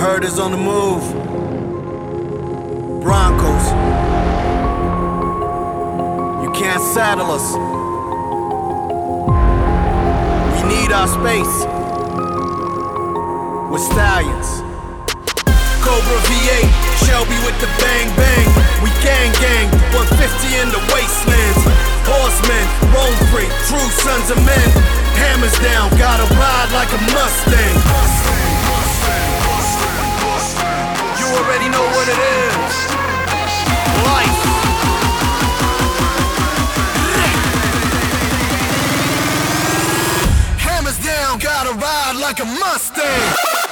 word is on the move. Broncos. You can't saddle us. We need our space. We're stallions. Cobra V8, Shelby with the bang bang. We gang gang, 150 in the wastelands. Horsemen, roll free, true sons of men. Hammers down, gotta ride like a Mustang. Ride like a Mustang.